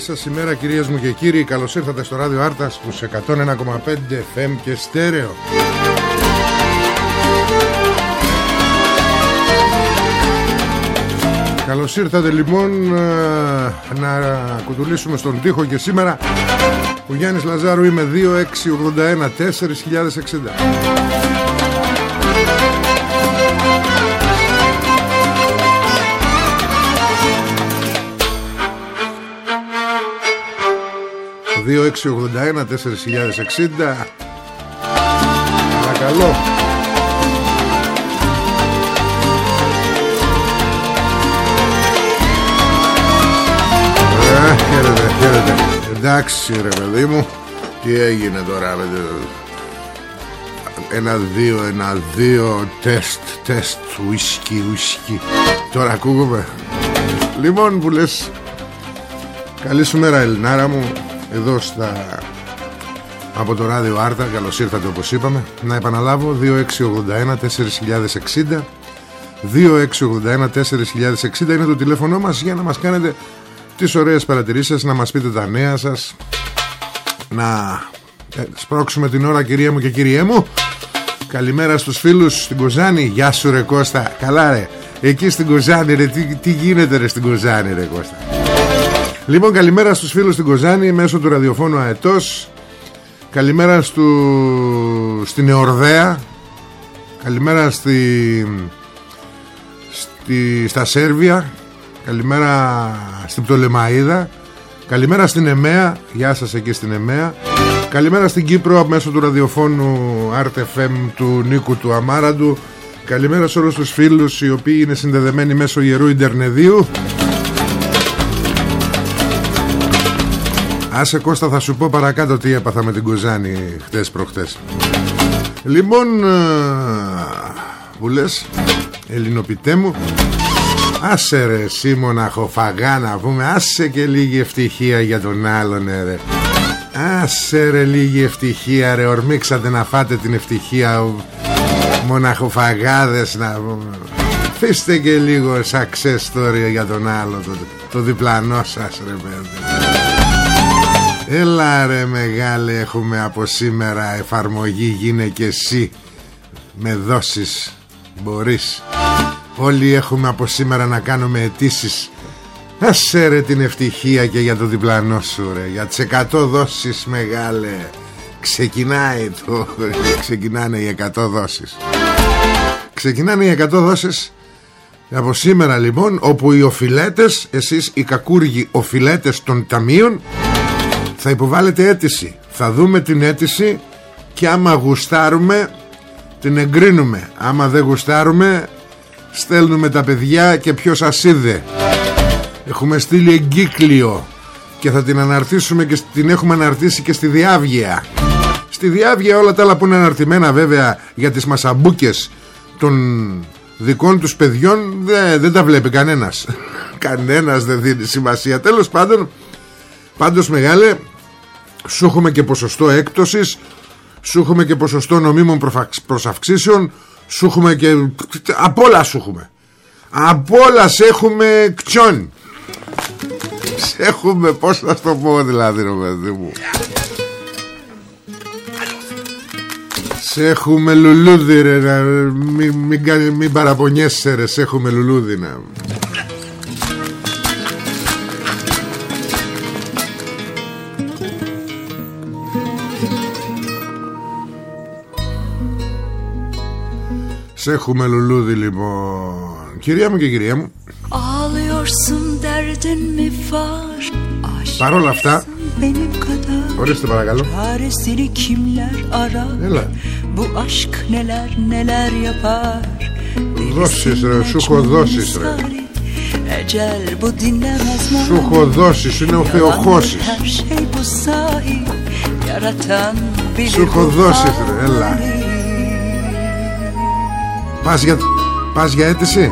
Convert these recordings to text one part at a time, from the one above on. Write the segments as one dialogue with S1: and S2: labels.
S1: σας ημέρα κυρίες μου και κύριοι. Καλώς ήρθατε στο ράδιο Άρτας που σε 101,5 FM και στέρεο. Καλώς ήρθατε λοιπόν ε, να κουτουλήσουμε στον τοίχο και σήμερα ο Γιάννης Λαζάρου είμαι 2681 4060 2681 4060 Παρακαλώ. Ε, Χαίρετε, χαίρετε. Εντάξει ρε παιδί μου Τι έγινε τώρα με το... Ένα δύο, ένα δύο Τεστ, τεστ Ουίσκι, ουίσκι. Τώρα ακούγομαι. Λοιπόν που λες Καλή σου μέρα Ελληνάρα μου εδώ στα... από το ράδιο Άρτα καλώς ήρθατε όπως είπαμε. Να επαναλάβω 2681 4060 2681 4060 είναι το τηλέφωνο μας για να μας κάνετε τις ωραίες παρατηρήσεις να μας πείτε τα νέα σας. Να ε, σπρώξουμε την ώρα κυρία μου και κυριέ μου. Καλημέρα στους φίλους στην Κοζάνη. Γεια σου ρε Κώστα. Καλά ρε. Εκεί στην Κοζάνη ρε. Τι, τι γίνεται ρε στην Κοζάνη ρε Κώστα Λοιπόν καλημέρα στους φίλους στην Κοζάνη Μέσω του ραδιοφώνου Αετός Καλημέρα στου... στην Εορδέα Καλημέρα στη... στη... στα Σέρβια. Καλημέρα στην Πτολεμαίδα Καλημέρα στην Εμέα Γεια σας εκεί στην Εμέα Καλημέρα στην Κύπρο μέσω του ραδιοφώνου RTFM του Νίκου του Αμάραντου. Καλημέρα σε όλους τους φίλους οι οποίοι είναι συνδεδεμένοι μέσω Ιερού Ιντερνεδίου Άσε Κώστα θα σου πω παρακάτω τι έπαθα με την Κουζάνη χτες προχτές Λοιπόν ε, Που λες Ελληνοπιτέ μου Άσε ρε εσύ μοναχοφαγά να πούμε Άσε και λίγη ευτυχία για τον άλλον ε, ρε. Άσε ρε λίγη ευτυχία ρε Ορμήξατε να φάτε την ευτυχία Μοναχοφαγάδες να Φύστε και λίγο success story για τον άλλο Το, το διπλανό σας ρε παιδί Έλα ρε μεγάλε έχουμε από σήμερα εφαρμογή γίνε και εσύ. Με δόσεις μπορείς. Όλοι έχουμε από σήμερα να κάνουμε αιτήσεις. Άσε ρε την ευτυχία και για το διπλανό σου ρε. Για τις εκατό δόσεις μεγάλε. Ξεκινάει το Ξεκινάνε οι εκατό δόσεις. Ξεκινάνε οι εκατό δόσεις Από σήμερα λοιπόν όπου οι οφειλέτες Εσείς οι κακούργοι οφειλέτες των ταμείων Θα υποβάλλετε αίτηση. Θα δούμε την αίτηση Και άμα γουστάρουμε Την εγκρίνουμε. Άμα δεν γουστάρουμε Στέλνουμε τα παιδιά και ποιος σας είδε. Έχουμε στείλει εγκύκλιο Και θα την αναρτήσουμε και την έχουμε αναρτήσει και στη Διάβγεια. Στη Διάβγεια όλα τα άλλα που είναι αναρτημένα βέβαια Για τις μασαμπούκες των δικών τους παιδιών δεν, δεν τα βλέπει κανένας. Κανένας δεν δίνει σημασία. Τέλος πάντων πάντως μεγάλε σου έχουμε και ποσοστό έκπτωσης σου έχουμε και ποσοστό νομίμων προσαυξήσεων σου έχουμε και απ' όλα σου έχουμε. Απ' όλα σε έχουμε κτσιόν σε έχουμε πως να το πω δηλαδή ρε παιδί μου. Σε έχουμε λουλούδι ρε Μην, μην, μην παραπονιέσαι ρε Σε έχουμε λουλούδι να... Σε έχουμε λουλούδι λοιπόν. Κυρία μου και κυρία μου. Παρ' όλα αυτά Ορίστε παρακαλώ. Έλα. Bu aşk neler neler yapar; Δώσεις ρε, σου έχω δώσεις ρε. Σου έχω δώσεις, είναι ο Θεοχώσης Σου έχω δώσεις ρε, έλα Πας για, πας για αίτηση;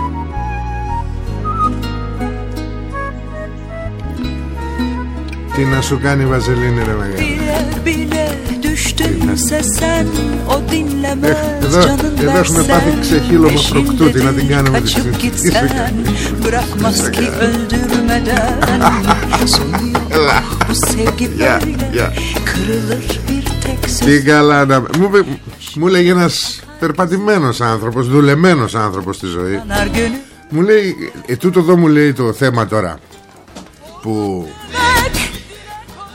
S1: Τι να σου κάνει η Βαζελίνη ρε μεγάλη εδώ, εδώ έχουμε πάθει ξεχύλωμα προκτούτη να την κάνουμε τη Τι καλά να... Μου, μου λέγει ένας περπατημένος άνθρωπος Δουλεμένος άνθρωπος στη ζωή. Μου λέει ε, Τούτο εδώ μου λέει το θέμα τώρα Που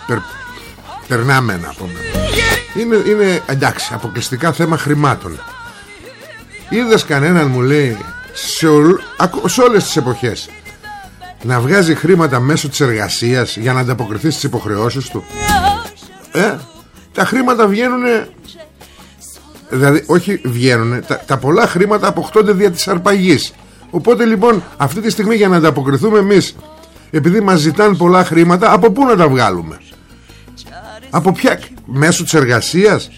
S1: περ, Περνάμε να πούμε. Είναι, είναι εντάξει αποκλειστικά θέμα χρημάτων. Είδες κανέναν μου λέει σε, ολ, σε όλες τις εποχές να βγάζει χρήματα μέσω της εργασίας για να ανταποκριθείς στις υποχρεώσεις του; Ε, τα χρήματα βγαίνουν δηλαδή όχι βγαίνουν τα, τα πολλά χρήματα αποκτώνται δια της αρπαγής. Οπότε λοιπόν αυτή τη στιγμή για να ανταποκριθούμε εμείς επειδή μας ζητάνε πολλά χρήματα από πού να τα βγάλουμε; Από ποια μέσω της εργασίας;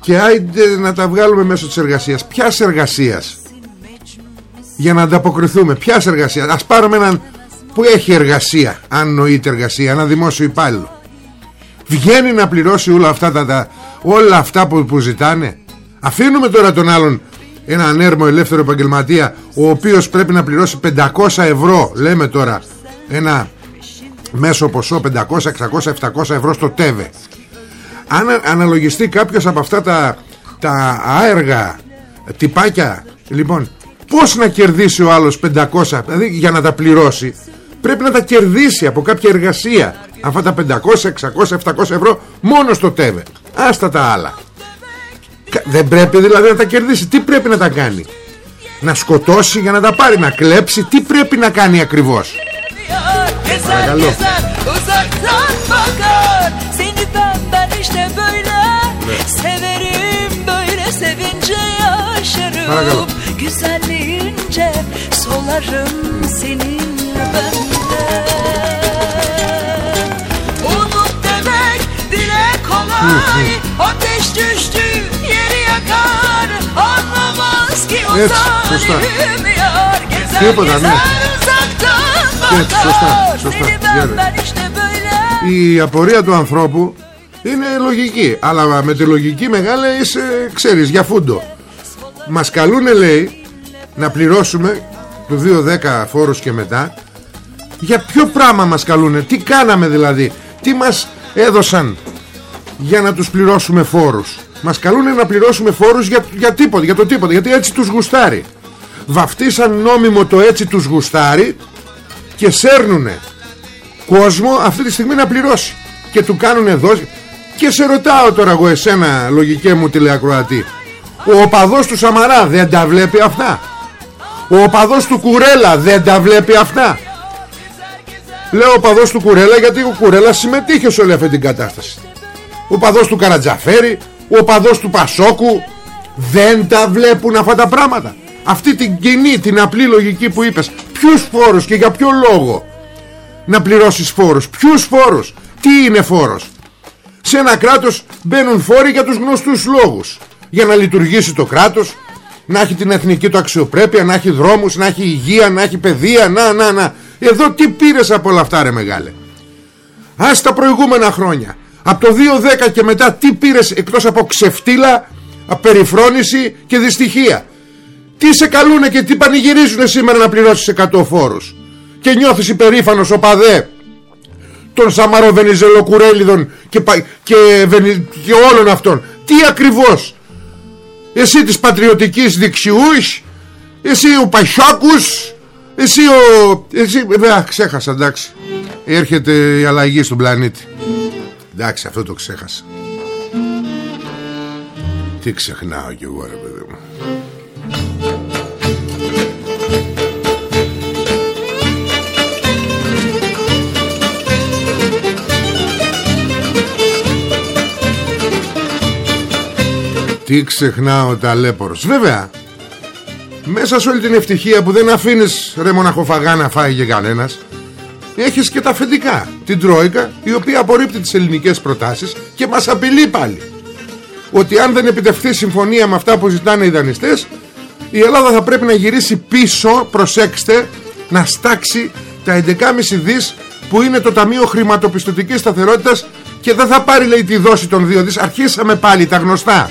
S1: Και άιντε να τα βγάλουμε μέσω της εργασίας. Ποιας εργασίας; Για να ανταποκριθούμε ποιας εργασίας; Ας πάρουμε έναν που έχει εργασία αν νοείται εργασία ένα δημόσιο υπάλληλο. Βγαίνει να πληρώσει όλα αυτά τα, όλα αυτά που, που ζητάνε; Αφήνουμε τώρα τον άλλον ένα ανέρμο ελεύθερο επαγγελματία ο οποίος πρέπει να πληρώσει 500 ευρώ λέμε τώρα ένα μέσο ποσό 500, 600, 700 ευρώ στο ΤΕΒΕ. Αν αναλογιστεί κάποιος από αυτά τα, τα άεργα τυπάκια λοιπόν πως να κερδίσει ο άλλος 500 δηλαδή για να τα πληρώσει πρέπει να τα κερδίσει από κάποια εργασία. Αυτά τα 500, 600, 700 ευρώ μόνο στο ΤΕΒΕ. Άστα τα άλλα δεν πρέπει δηλαδή να τα κερδίσει. Τι πρέπει να τα κάνει; Να σκοτώσει για να τα πάρει να κλέψει. Τι πρέπει να κάνει ακριβώς; Παρακαλώ. Işte böyle Severim böyle sevince yaşarım Παρακαλώ. Güzelliğince solarım seninle bende Unut demek dile kolay. Ateş düştü yeri yakar Anlamaz ki o evet, zalim yar Güzel güzel uzaktan bakar Seni ben ben işte böyle Η απορία του ανθρώπου είναι λογική αλλά με τη λογική μεγάλη είσαι ξέρεις για φούντο μας καλούνε λέει να πληρώσουμε το 2-10 φόρους και μετά για ποιο πράγμα μας καλούνε τι κάναμε δηλαδή τι μας έδωσαν για να τους πληρώσουμε φόρους μας καλούνε να πληρώσουμε φόρους για, για τίποτα για το τίποτα γιατί έτσι τους γουστάρει. Βαφτίσαν νόμιμο το έτσι τους γουστάρει και σέρνουνε κόσμο αυτή τη στιγμή να πληρώσει. Και του κάνουν εδώ και σε ρωτάω τώρα εγώ εσένα λογικέ μου τηλεακροατή. Ο οπαδός του Σαμαρά δεν τα βλέπει αυτά; Ο οπαδός του Κουρέλα δεν τα βλέπει αυτά; Λέω ο οπαδός του Κουρέλα γιατί ο Κουρέλα συμμετείχε σε όλη αυτή την κατάσταση. Ο οπαδός του Καρατζαφέρη Ο οπαδός του Πασόκου Δεν τα βλέπουν αυτά τα πράγματα Αυτή την κοινή, την απλή λογική που είπες Ποιους φόρους και για ποιο λόγο Να πληρώσεις φόρους Ποιους φόρους Τι είναι φόρος Σε ένα κράτος μπαίνουν φόροι για τους γνωστούς λόγους Για να λειτουργήσει το κράτος να έχει την εθνική του αξιοπρέπεια, να έχει δρόμους, να έχει υγεία, να έχει παιδεία, να, να, να. Εδώ τι πήρες από όλα αυτά ρε μεγάλε. Ας τα προηγούμενα χρόνια. Από το 2010 και μετά τι πήρες εκτός από ξεφτύλα, απεριφρόνηση και δυστυχία; Τι σε καλούνε και τι πανηγυρίζουν σήμερα να πληρώσεις 100 φόρους; Και νιώθεις υπερήφανος ο παδέ των Σαμαροβενιζελοκουρέλιδων και, και, και όλων αυτών; Τι ακριβώς; Εσύ της πατριωτικής δεξιούς Εσύ ο Πασόκους Εσύ ο... Εσύ... Βέβαια ξέχασα εντάξει Έρχεται η αλλαγή στον πλανήτη Εντάξει αυτό το ξέχασα. Τι ξεχνάω κι εγώ ρε παιδί μου. Τι ξεχνάω ταλέπορος. Βέβαια Μέσα σε όλη την ευτυχία που δεν αφήνεις Ρε μοναχοφαγά να φάει και κανένας Έχεις και τα αφεντικά Την Τρόικα η οποία απορρίπτει τις ελληνικές προτάσεις Και μας απειλεί πάλι Ότι αν δεν επιτευχθεί συμφωνία με αυτά που ζητάνε οι δανειστές Η Ελλάδα θα πρέπει να γυρίσει πίσω Προσέξτε Να στάξει τα 11,5 δις Που είναι το Ταμείο Χρηματοπιστωτικής Σταθερότητας Και δεν θα πάρει λέει τη δόση των 2 δις. Αρχίσαμε πάλι τα γνωστά.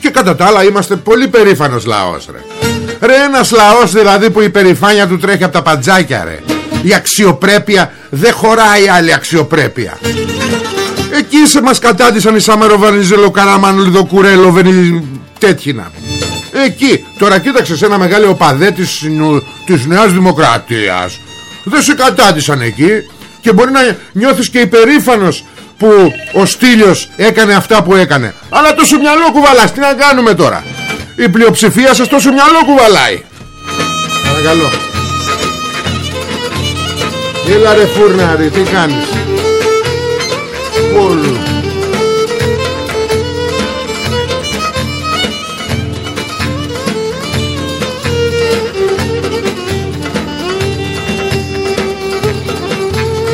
S1: Και κατά τα άλλα είμαστε πολύ περήφανος λαός ρε. Ρε ένας λαός δηλαδή που η περηφάνεια του τρέχει από τα παντζάκια ρε Η αξιοπρέπεια δεν χωράει άλλη αξιοπρέπεια. Εκεί σε μας κατάντησαν οι Σάμερο Βανιζέλο Καράμαν Λιδοκουρέλο Βενι... τέτοιοι να Εκεί τώρα κοίταξε σε ένα μεγάλο οπαδέ της, της Νέας Δημοκρατίας. Δεν σε κατάντησαν εκεί Και μπορεί να νιώθεις και υπερήφανος που ο Στήλιος έκανε αυτά που έκανε. Αλλά τόσο μυαλό κουβαλάς τι να κάνουμε τώρα. Η πλειοψηφία σας τόσο μυαλό κουβαλάει. Παρακαλώ Έλα ρε φούρναρη τι κάνεις; Πολύ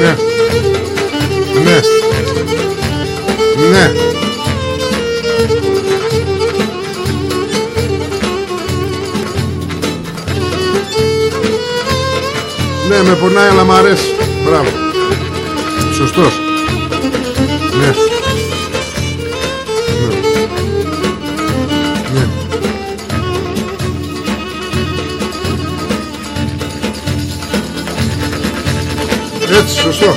S1: Ναι. Ναι. Ναι Ναι με πονάει αλλά μ' αρέσει. Μπράβο. Σωστός. Ναι. Ναι, ναι. Έτσι σωστό.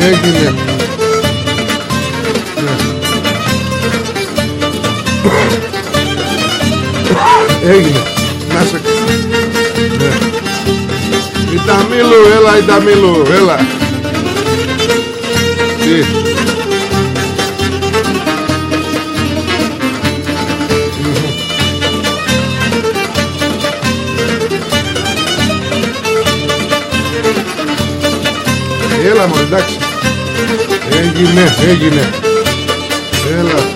S1: Έγινε. Έγινε Η Ταμίλου Έλα η Ταμίλου Έλα. Τι; Έλα μου εντάξει. Έγινε, έγινε. Έλα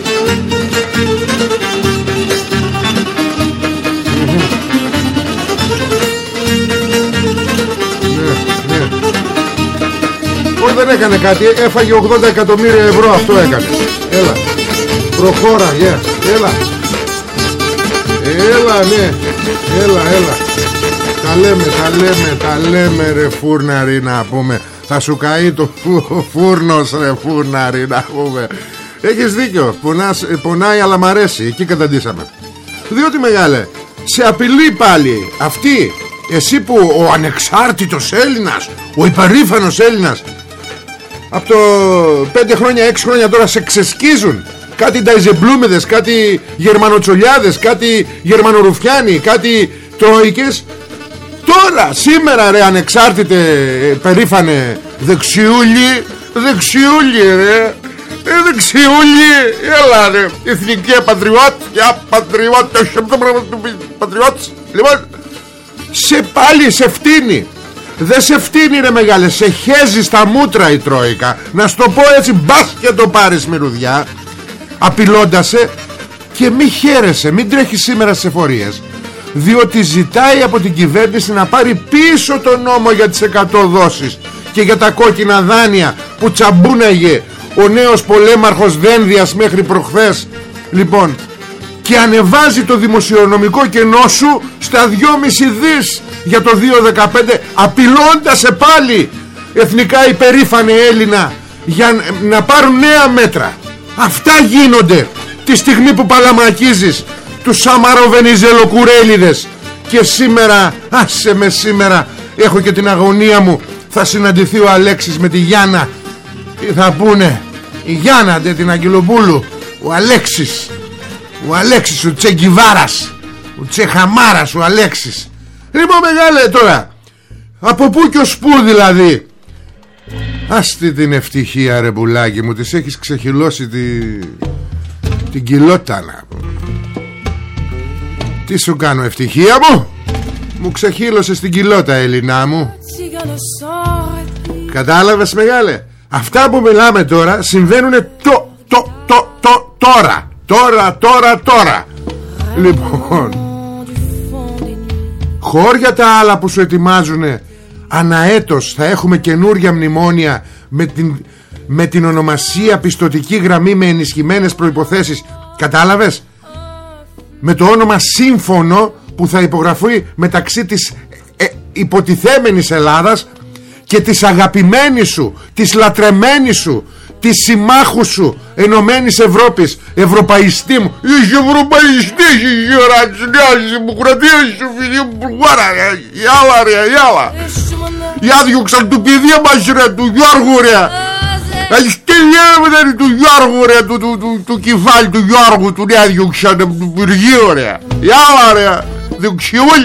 S1: δεν έκανε κάτι Έφαγε 80 εκατομμύρια ευρώ Αυτό έκανε. Έλα. Προχώρα, yeah. έλα. Έλα, ναι. Έλα, έλα. Τα λέμε, τα λέμε, τα λέμε ρε φούρναρη να πούμε. Θα σου καεί το φούρνος ρε φούρναρη να πούμε. Έχεις δίκιο. Πονάς, Πονάει αλλά μ' αρέσει. Εκεί καταντήσαμε. Διότι μεγάλε Σε απειλεί πάλι Αυτή. Εσύ που ο ανεξάρτητος Έλληνας Ο υπερήφανος Έλληνας Από το 5 χρόνια 6 χρόνια τώρα σε ξεσκίζουν Κάτι νταϊζεμπλούμιδες Κάτι γερμανοτσολιάδες Κάτι γερμανορουφιάνοι Κάτι τροϊκές Τώρα σήμερα ρε ανεξάρτητε περήφανε δεξιούλη Δεξιούλη ρε Ε, δεξιούλη, έλα ρε, εθνική πατριώτια, πατριώτες, πατριώτες. Λοιπόν, σε πάλι σε φτύνει. Δεν σε φτύνει ρε μεγάλε, σε χέζει στα μούτρα η Τρόικα. Να στο πω έτσι, μπας και το πάρεις μυρουδιά. Απειλώντασε και μη χαίρεσαι, μην τρέχεις σήμερα σε εφορίες διότι ζητάει από την κυβέρνηση να πάρει πίσω το νόμο για τις 100 δόσεις και για τα κόκκινα δάνεια που τσαμπούναγε ο νέος πολέμαρχος Δένδιας μέχρι προχθές λοιπόν και ανεβάζει το δημοσιονομικό κενό σου στα 2,5 δις για το 2015 απειλώντας πάλι εθνικά υπερήφανη Έλληνα για να πάρουν νέα μέτρα. Αυτά γίνονται τη στιγμή που παλαμακίζεις τους Σαμαροβενιζελοκουρέλιδες. Και σήμερα, άσε με σήμερα έχω και την αγωνία μου. Θα συναντηθεί ο Αλέξης με τη Γιάννα. Τι θα πούνε; Η Γιάννα δεν την Αγγελοπούλου. Ο Αλέξης ο Αλέξης ο Τσεγκιβάρας ο Τσεχαμάρας ο Αλέξης. Λοιπόν μεγάλε τώρα από πού και ως πού δηλαδή. Άστη την ευτυχία ρε πουλάκι μου Της έχεις ξεχυλώσει τη... την κιλότανα Τι σου κάνω ευτυχία μου; Μου ξεχύλωσες την κιλότα Ελληνά μου. Κατάλαβες μεγάλε; Αυτά που μιλάμε τώρα συμβαίνουν το, το, το, το, τώρα Τώρα, τώρα, τώρα. Λοιπόν Χώρια τα άλλα που σου ετοιμάζουν Αναέτος θα έχουμε καινούρια μνημόνια με την, με την ονομασία πιστοτική γραμμή με ενισχυμένες προϋποθέσεις. Κατάλαβες; Με το όνομα σύμφωνο που θα υπογραφεί μεταξύ της ε, υποτιθέμενης Ελλάδας και της αγαπημένης σου, της λατρεμένης σου, της συμμάχου σου Ενωμένης Ευρώπης, Ευρωπαϊστή μου. Είσαι Ευρωπαϊστής, είσαι ώρα της νέας δημοκρατίας σου, φίλοι μου, Μπουλγάρα, Γιάλα ρε, Γιάλα. Για διώξαν του παιδία μας ρε, του Γιώργου ρε. Έχεις τελειώματα του Γιώργου ρε, του, του, του, του κεφάλι του Γιώργου, του νέα διώξαν του Πυργίου ρε. Γιάλα ρε, δεξιούλ,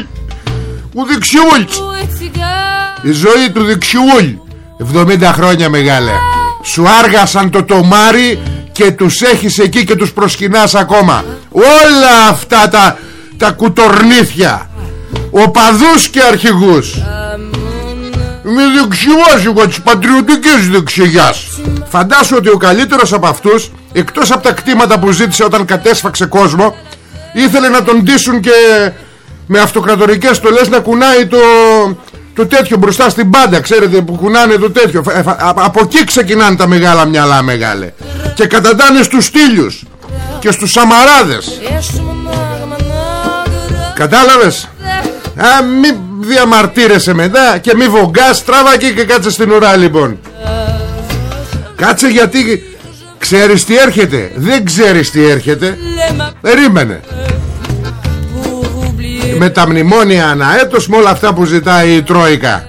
S1: ο δεξιούλς. Η ζωή του δεξιούλ 70 χρόνια μεγάλε Σου άργασαν το τομάρι Και τους έχεις εκεί και τους προσκυνάς ακόμα. Όλα αυτά τα, τα κουτορνίθια Οπαδούς και αρχηγούς. Είμαι δεξιός εγώ της πατριωτικής δεξιάς Φαντάσου ότι ο καλύτερος από αυτούς Εκτός από τα κτήματα που ζήτησε όταν κατέσφαξε κόσμο Ήθελε να τον ντύσουν και με αυτοκρατορικές στολές να κουνάει το, το τέτοιο μπροστά στην πάντα ξέρετε που κουνάνε το τέτοιο. Ε, από εκεί ξεκινάνε τα μεγάλα μυαλά μεγάλε. Και καταντάνε στους στήλιους και στους σαμαράδες. Κατάλαβες; Α, μη διαμαρτύρεσαι μετά και μη βογκάς τράβα εκεί και κάτσε στην ουρά λοιπόν. Κάτσε γιατί ξέρεις τι έρχεται; Δεν ξέρεις τι έρχεται. Περίμενε με τα μνημόνια αναέτος με όλα αυτά που ζητάει η Τρόικα.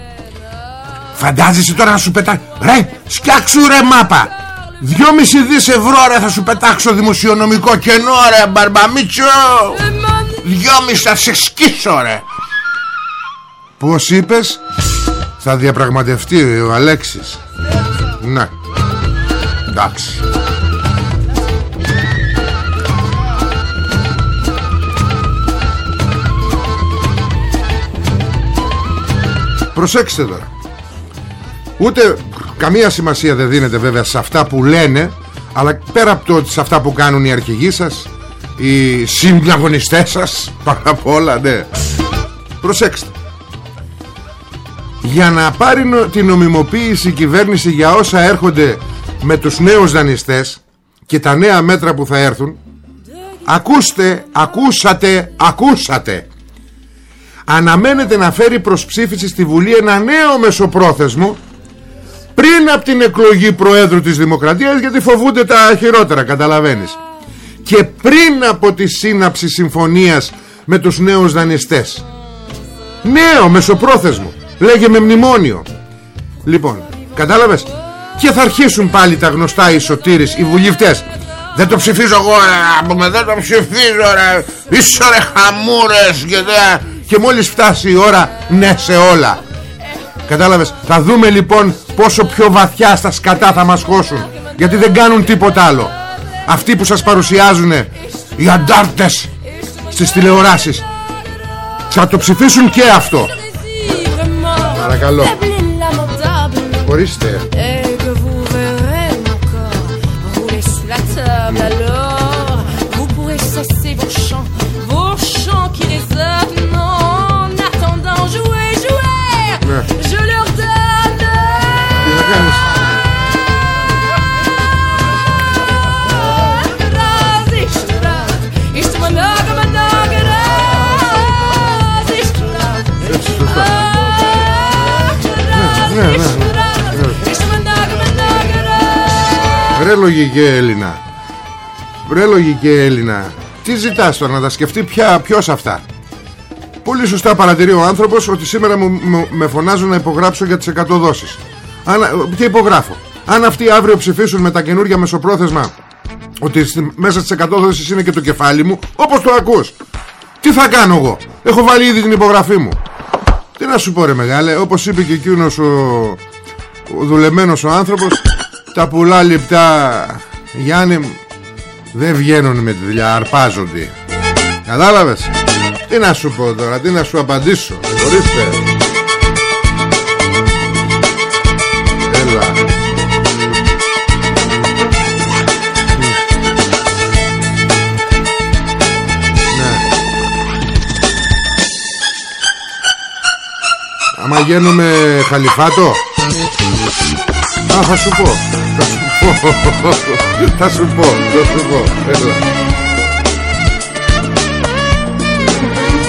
S1: Φαντάζεσαι τώρα να σου πετά Ρε σκιάξου ρε μάπα. Δυόμιση δις ευρώ ρε θα σου πετάξω δημοσιονομικό κενό ρε μπαρμπαμίτσο Δυόμιση θα σε σκίσω ρε. Πώς είπες; Θα διαπραγματευτεί ο Αλέξης. Ναι. Εντάξει Προσέξτε τώρα. Ούτε καμία σημασία δεν δίνεται βέβαια σε αυτά που λένε Αλλά πέρα από το σε αυτά που κάνουν οι αρχηγοί σας Οι συμπλαγωνιστές σας Πάρα απ' όλα ναι. Προσέξτε. Για να πάρει την νομιμοποίηση η κυβέρνηση Για όσα έρχονται με τους νέους δανειστές Και τα νέα μέτρα που θα έρθουν Ακούστε, ακούσατε, ακούσατε αναμένεται να φέρει προς ψήφιση στη Βουλή ένα νέο μεσοπρόθεσμο πριν από την εκλογή Προέδρου της Δημοκρατίας γιατί φοβούνται τα χειρότερα καταλαβαίνεις. Και πριν από τη σύναψη συμφωνίας με τους νέους δανειστές. Νέο μεσοπρόθεσμο λέγε με μνημόνιο. Λοιπόν κατάλαβες; Και θα αρχίσουν πάλι τα γνωστά οι σωτήρες οι βουλευτές. Δεν το ψηφίζω εγώ ρε, δεν το ψηφίζω ρε. Είσαι ρε χαμούρες και δεν και μόλις φτάσει η ώρα ναι σε όλα. Κατάλαβες; Θα δούμε λοιπόν πόσο πιο βαθιά στα σκατά θα μας χώσουν. Γιατί δεν κάνουν τίποτα άλλο. Αυτοί που σας παρουσιάζουν Οι αντάρτες Στις τηλεοράσεις. Θα το ψηφίσουν και αυτό. Παρακαλώ. Ορίστε Βρε λογική Έλληνα. Βρε λογική Έλληνα. Τι ζητάς τώρα να τα σκεφτεί πια ποιος αυτά; Πολύ σωστά παρατηρεί ο άνθρωπος Ότι σήμερα μου, με φωνάζουν να υπογράψω για τις 100 δόσεις Αν, Και υπογράφω; Αν αυτοί αύριο ψηφίσουν με τα καινούργια μεσοπρόθεσμα Ότι μέσα στις 100 δόσεις είναι και το κεφάλι μου Όπως το ακούς. Τι θα κάνω εγώ; Έχω βάλει ήδη την υπογραφή μου. Τι να σου πω ρε μεγάλε Όπως είπε και εκείνος ο, ο δουλεμένος ο άνθρωπος τα πουλά λεπτά Γιάννη δεν βγαίνουν με τη δουλειά αρπάζονται. Κατάλαβες; Τι να σου πω τώρα τι να σου απαντήσω ορίστε. Έλα. Ναι. Άμα γίνουμε χαλιφάτο Α, θα σου πω. Θα σου πω. Θα σου πω. Θα σου πω. Έλα.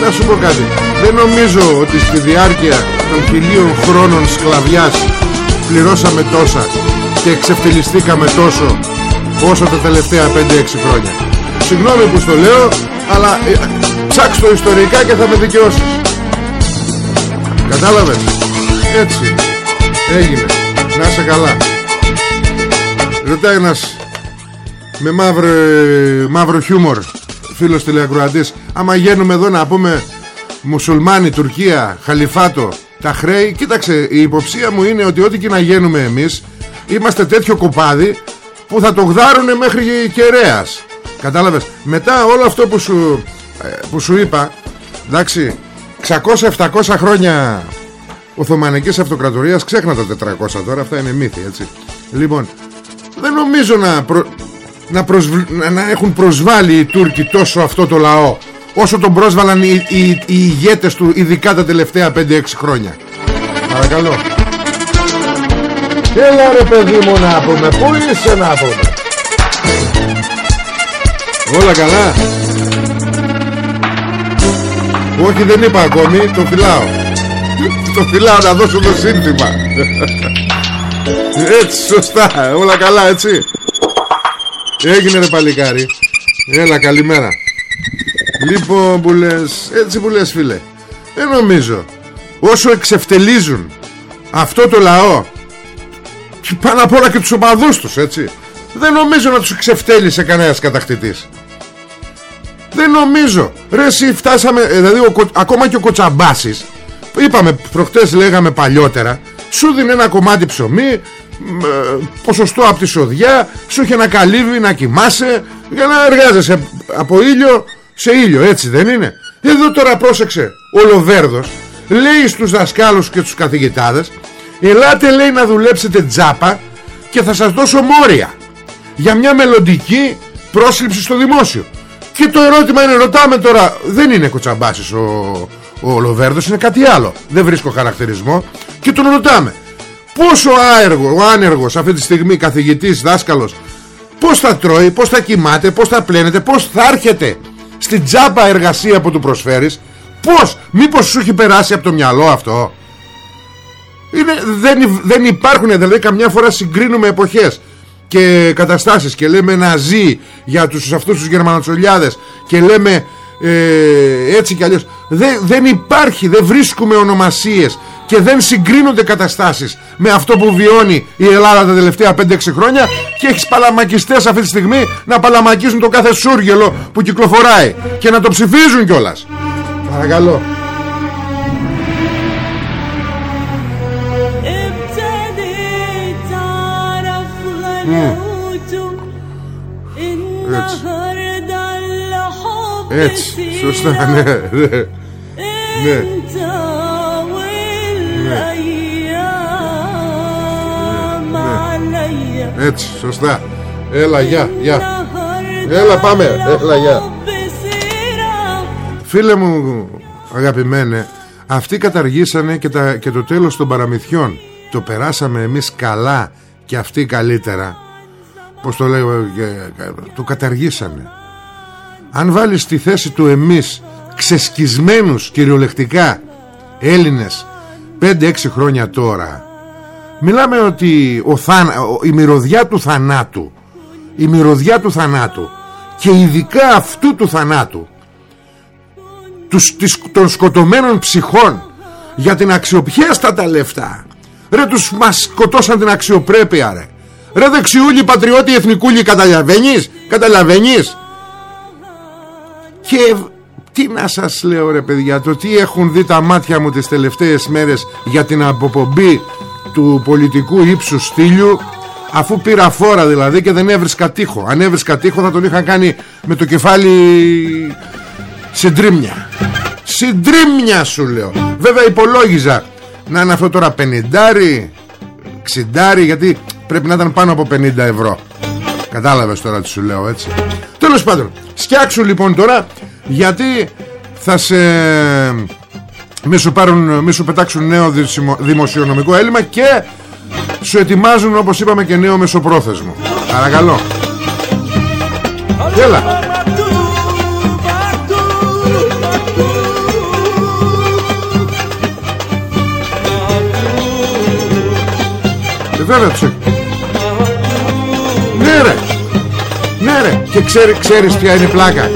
S1: Να σου πω κάτι. Δεν νομίζω ότι στη διάρκεια των χιλίων χρόνων σκλαβιάς Πληρώσαμε τόσα Και εξευτελιστήκαμε τόσο Όσο τα τελευταία 5-6 χρόνια. Συγγνώμη που στο λέω Αλλά ε, ψάξ το ιστορικά και θα με δικαιώσεις. Κατάλαβες; Έτσι Έγινε να είσαι καλά. Ρωτάει ένας Με μαύρο, μαύρο χιούμορ Φίλος τηλεακροατής Άμα γίνουμε εδώ να πούμε Μουσουλμάνοι, Τουρκία, Χαλιφάτο Τα χρέη Κοίταξε η υποψία μου είναι ότι ό,τι και να γίνουμε εμείς Είμαστε τέτοιο κοπάδι Που θα το γδάρουνε μέχρι κεραίας Κατάλαβες. Μετά όλο αυτό που σου, ε, που σου είπα Εντάξει 600-700 χρόνια Οθωμανικής Αυτοκρατορίας ξέχνα τα 400 τώρα αυτά είναι μύθι έτσι. Λοιπόν δεν νομίζω να, να, να έχουν προσβάλει οι Τούρκοι τόσο αυτό το λαό όσο τον πρόσβαλαν οι, οι, οι ηγέτες του ειδικά τα τελευταία 5-6 χρόνια. Παρακαλώ. Έλα ρε παιδί μου να πούμε Πού είσαι να πούμε; Όλα καλά. Όχι δεν είπα ακόμη Το φυλάω το φυλάω να δώσω το σύνθημα. Έτσι σωστά. Όλα καλά έτσι. Έγινε ρε παλικάρι. Έλα καλημέρα. Λοιπόν που λες Έτσι που λες φίλε. Δεν νομίζω. Όσο εξευτελίζουν Αυτό το λαό Πάνω απ' όλα και τους οπαδούς τους έτσι Δεν νομίζω να τους εξευτέλισε κανένας κατακτητής. Δεν νομίζω. Ρε εσύ φτάσαμε Δηλαδή ο, ακόμα και ο Κοτσαμπάσης Είπαμε προχτές λέγαμε παλιότερα Σου δίνει ένα κομμάτι ψωμί Ποσοστό από τη σοδιά Σου είχε ένα καλύβι να κοιμάσαι Για να εργάζεσαι από ήλιο σε ήλιο έτσι δεν είναι; Εδώ τώρα πρόσεξε Ο Λοβέρδος λέει στους δασκάλους και τους καθηγητάδες Ελάτε λέει να δουλέψετε τζάπα Και θα σας δώσω μόρια Για μια μελλοντική πρόσληψη στο δημόσιο Και το ερώτημα είναι ρωτάμε τώρα Δεν είναι κοτσαμπάσης ο, ο Λοβέρδος είναι κάτι άλλο. Δεν βρίσκω χαρακτηρισμό Και τον ρωτάμε. Πόσο άεργο, ο άνεργος αυτή τη στιγμή Καθηγητής, δάσκαλος Πώς θα τρώει, πώς θα κοιμάται, πώς θα πλένεται Πώς θα έρχεται Στην τζάπα εργασία που του προσφέρεις Πώς, μήπως σου έχει περάσει από το μυαλό αυτό; Είναι, δεν, δεν υπάρχουν δηλαδή καμιά φορά συγκρίνουμε εποχές και καταστάσεις και λέμε να ζει για τους, αυτούς τους γερμανοτσολιάδες και λέμε ε, έτσι κι αλλιώς. Δεν, δεν υπάρχει, δεν βρίσκουμε ονομασίες και δεν συγκρίνονται καταστάσεις με αυτό που βιώνει η Ελλάδα τα τελευταία 5-6 χρόνια και έχεις παλαμακιστές αυτή τη στιγμή να παλαμακίζουν το κάθε σούργελο που κυκλοφοράει και να το ψηφίζουν κιόλας. Παρακαλώ. Mm. Έτσι Έτσι Σωστά ναι Ναι, ναι. ναι. Έτσι σωστά. Έλα γεια γεια. Έλα πάμε. Έλα γεια. Φίλε μου αγαπημένε Αυτοί καταργήσανε και, τα, και το τέλος των παραμυθιών. Το περάσαμε εμείς καλά Και αυτοί καλύτερα. Πώς το λέω Το καταργήσανε Αν βάλεις στη θέση του εμείς Ξεσκισμένους κυριολεκτικά Έλληνες 5-6 χρόνια τώρα Μιλάμε ότι ο θάνα, η μυρωδιά του θανάτου Η μυρωδιά του θανάτου Και ειδικά αυτού του θανάτου τους, τις, των σκοτωμένων ψυχών για την αξιοπιά στα τα λεφτά. Ρε τους μας σκοτώσαν την αξιοπρέπεια ρε. Ρε δεξιούλη πατριώτη εθνικούλη καταλαβαίνεις καταλαβαίνεις και τι να σας λέω ρε παιδιά το τι έχουν δει τα μάτια μου τις τελευταίες μέρες για την αποπομπή του πολιτικού ύψους στήλιου αφού πήρα φόρα δηλαδή και δεν έβρισκα τείχο. Αν έβρισκα τείχο θα τον είχα κάνει με το κεφάλι συντρίμια. Συντρίμια σου λέω. Βέβαια υπολόγιζα να είναι αυτό τώρα 50 60 γιατί πρέπει να ήταν πάνω από 50 ευρώ κατάλαβες τώρα τι σου λέω έτσι. Τέλος πάντων σκιάξου λοιπόν τώρα γιατί θα σε μη σου, πάρουν, μη σου πετάξουν νέο δημοσιονομικό έλλειμμα και σου ετοιμάζουν όπως είπαμε και νέο μεσοπρόθεσμο. Παρακαλώ. Έλα. Ε, βέβαια τους Ναι ρε. Και ξέρει, ξέρεις ποια είναι η πλάκα.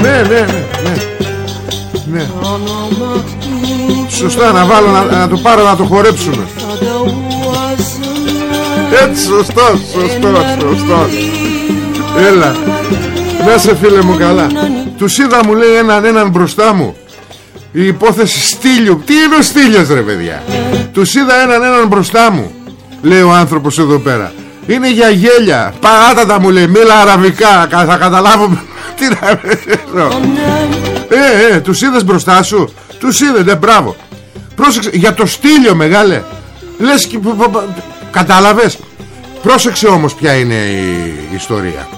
S1: Ναι, ναι, ναι, ναι, ναι. Σωστά να βάλω να, να το πάρω να το χορέψουμε. Έτσι σωστό Σωστό Σωστό. Έλα. Να σε φίλε μου καλά. Τους είδα μου λέει έναν έναν μπροστά μου. Η υπόθεση στήλιου Τι είναι ο στήλιος ρε παιδιά; Τους είδα έναν έναν μπροστά μου Λέει ο άνθρωπος εδώ πέρα. Είναι για γέλια. Παράτατα μου λέει Μίλα αραβικά Θα καταλάβουμε τι να Ε, ε, τους είδες μπροστά σου; Τους είδες, ναι, μπράβο. Πρόσεξε, για το στήλιο μεγάλε. Λες και Κατάλαβες; Πρόσεξε όμως ποια είναι η ιστορία.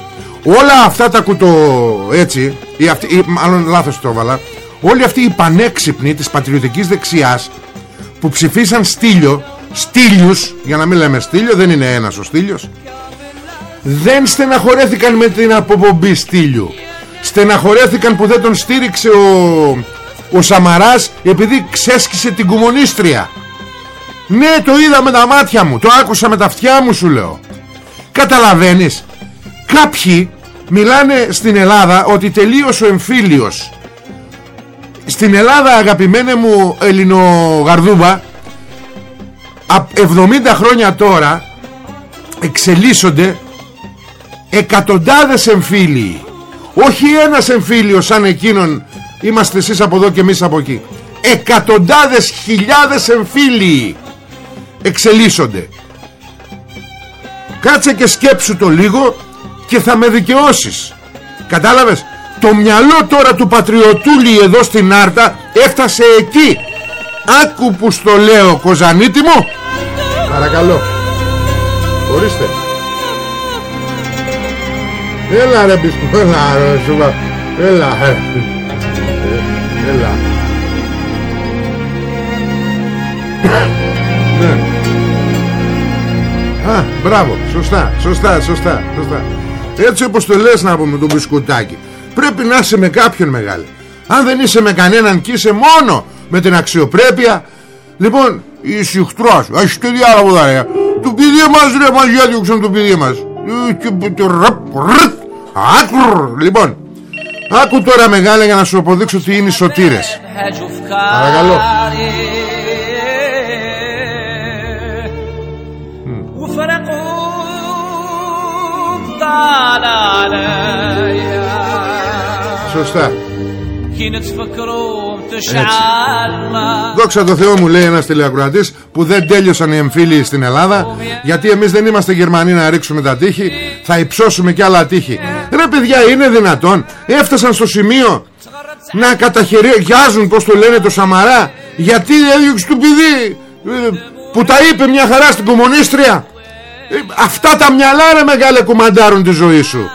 S1: Όλα αυτά τα κουτο έτσι ή αυτή, ή, Μάλλον λάθος το έβαλα. Όλοι αυτοί οι πανέξυπνοι της πατριωτικής δεξιάς Που ψηφίσαν στήλιο Στήλιους Για να μην λέμε στήλιο δεν είναι ένας ο στήλιος. Δεν στεναχωρέθηκαν με την αποπομπή στήλιου. Στεναχωρέθηκαν που δεν τον στήριξε ο, ο Σαμαράς επειδή ξέσκησε την κουμονίστρια. Ναι το είδα με τα μάτια μου το άκουσα με τα αυτιά μου σου λέω. Καταλαβαίνεις κάποιοι μιλάνε στην Ελλάδα ότι τελείωσε ο εμφύλιος. Στην Ελλάδα αγαπημένε μου Ελληνογαρδούβα 70 χρόνια τώρα εξελίσσονται εκατοντάδες εμφύλιοι όχι ένας εμφύλιος σαν εκείνον είμαστε εσείς από εδώ και εμείς από εκεί εκατοντάδες χιλιάδες εμφύλιοι εξελίσσονται. Κάτσε και σκέψου το λίγο και θα με δικαιώσεις. Κατάλαβες; Το μυαλό τώρα του πατριωτούλη εδώ στην Άρτα έφτασε εκεί. Άκου που στο λέω κοζανίτη μου παρακαλώ. Ορίστε. Έλα ρε μπισκού, έλα ρε σούβα Έλα ε. Έλα. Ναι. Α, μπράβο, σωστά, σωστά, σωστά, σωστά. Έτσι όπως το λες να πούμε το μπισκουτάκι Πρέπει να είσαι με κάποιον μεγάλο Αν δεν είσαι με κανέναν και είσαι μόνο με την αξιοπρέπεια. Λοιπόν, είσαι ηχτρός Έχεις το διάλογο ρε. Του παιδί μας ρε μας διάδιωξαν το παιδί μας. Άκουρ Λοιπόν Άκου τώρα μεγάλα για να σου αποδείξω τι είναι οι σωτήρες. Παρακαλώ. Σωστά Έτσι. Δόξα τω Θεώ μου λέει ένας τηλεακροατής Που δεν τέλειωσαν οι εμφύλοι στην Ελλάδα Γιατί εμείς δεν είμαστε Γερμανοί να ρίξουμε τα τείχη Θα υψώσουμε κι άλλα τείχη. Ρε παιδιά είναι δυνατόν. Έφτασαν στο σημείο Να καταχαιριάζουν πως το λένε το Σαμαρά Γιατί έδιωξε του παιδί Που τα είπε μια χαρά στην κομμονίστρια ε, Αυτά τα μυαλά ρε μεγάλε κουμαντάρουν τη ζωή σου.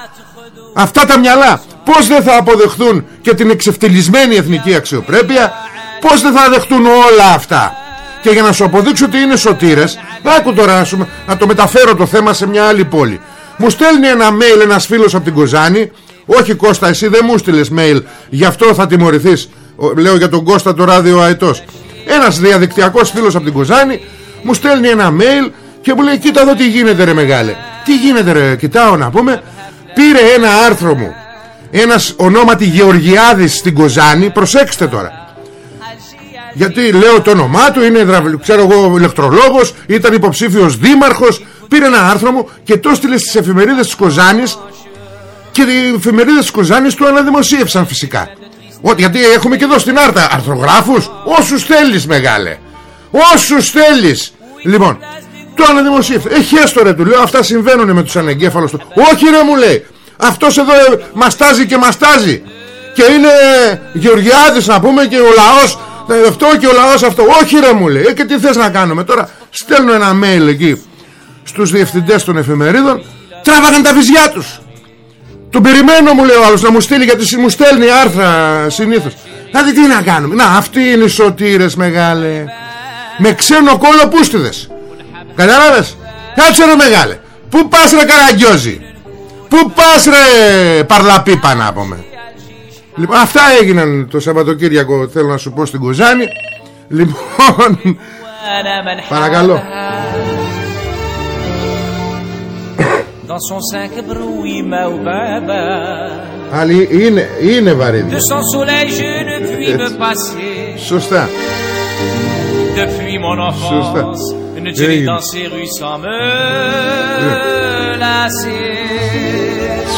S1: Αυτά τα μυαλά Πώς δεν θα αποδεχθούν και την εξευτελισμένη εθνική αξιοπρέπεια; Πώς δεν θα δεχτούν όλα αυτά; Και για να σου αποδείξω ότι είναι σωτήρες Άκου τώρα να, σου, να το μεταφέρω το θέμα σε μια άλλη πόλη. Μου στέλνει ένα mail ένας φίλος από την Κοζάνη. Όχι Κώστα εσύ δεν μου στείλες mail. Γι' αυτό θα τιμωρηθείς. Λέω για τον Κώστα το ράδιο αετός Ένας διαδικτυακός φίλος από την Κοζάνη Μου στέλνει ένα mail και μου λέει κοίτα εδώ τι γίνεται ρε μεγάλε Τι γίνεται ρε κοιτάω να πούμε Πήρε ένα άρθρο μου Ένας ονόματι Γεωργιάδης στην Κοζάνη Προσέξτε τώρα γιατί λέω το όνομά του είναι ξέρω εγώ ηλεκτρολόγος ήταν υποψήφιος δήμαρχος πήρε ένα άρθρο μου και το έστειλε στις εφημερίδες της Κοζάνης και οι εφημερίδες της Κοζάνης το αναδημοσίευσαν φυσικά Ότι, γιατί έχουμε και εδώ στην Άρτα αρθρογράφους; Όσους θέλεις μεγάλε όσους θέλεις λοιπόν το αναδημοσίευσε. Έχει έστω ρε του λέω αυτά συμβαίνουν με τους ανεγκέφαλους του. Όχι ρε μου λέει. Αυτός εδώ μαστάζει και μαστάζει. Και είναι Γεωργιάδης να πούμε και ο λαός αυτό και ο λαός αυτό. Όχι ρε μου λέει. Ε, και τι θες να κάνουμε τώρα; Στέλνω ένα mail εκεί στους διευθυντές των εφημερίδων. Τράβαγαν τα βυζιά τους. Τον περιμένω μου λέει ο άλλος να μου στείλει γιατί μου στέλνει άρθρα συνήθως. Δηλαδή τι να κάνουμε; Να αυτοί είναι οι σωτήρες μεγάλε. Με ξένο κόλλο πούστιδες. Κατάλαβες; Κάτσε ρε μεγάλε Πού πας ρε καραγκιόζη; Πού πας ρε παρλαπίπα να πούμε. Λοιπόν αυτά έγιναν το Σαββατοκύριακο Θέλω να σου πω στην Κουζάνη Λοιπόν Παρακαλώ. Άλλη είναι, είναι βαρύδι Σωστά. Depuis mon enfance Ne dirai dans ces rues sans me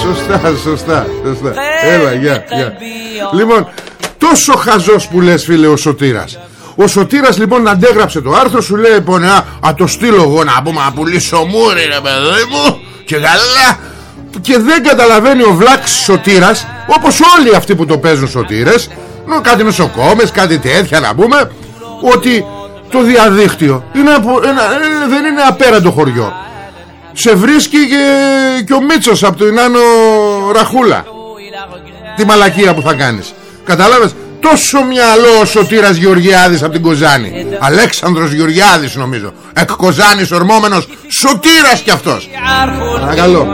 S1: Σωστά, σωστά, σωστά. Έλα, γεια, γεια. Λοιπόν, τόσο χαζός που λες φίλε ο Σωτήρας. Ο Σωτήρας λοιπόν αντέγραψε το άρθρο σου λέει λοιπόν α, α το στείλω εγώ να πούμε να πουλήσω μούρι ρε παιδί μου και καλά και δεν καταλαβαίνει ο Βλάξ Σωτήρας όπως όλοι αυτοί που το παίζουν Σωτήρες κάτι νοσοκόμες, κάτι τέτοια να πούμε ότι το διαδίκτυο. Είναι, ένα, δεν είναι απέραντο χωριό. Σε βρίσκει και, και ο Μίτσος από το Ινάνο Ραχούλα. Τη μαλακία που θα κάνεις. Κατάλαβες; Τόσο μυαλό ο Σωτήρας Γεωργιάδης από την Κοζάνη. Αλέξανδρος Γεωργιάδης νομίζω. Εκ Κοζάνης ορμόμενος Σωτήρας κι αυτός. Παρακαλώ.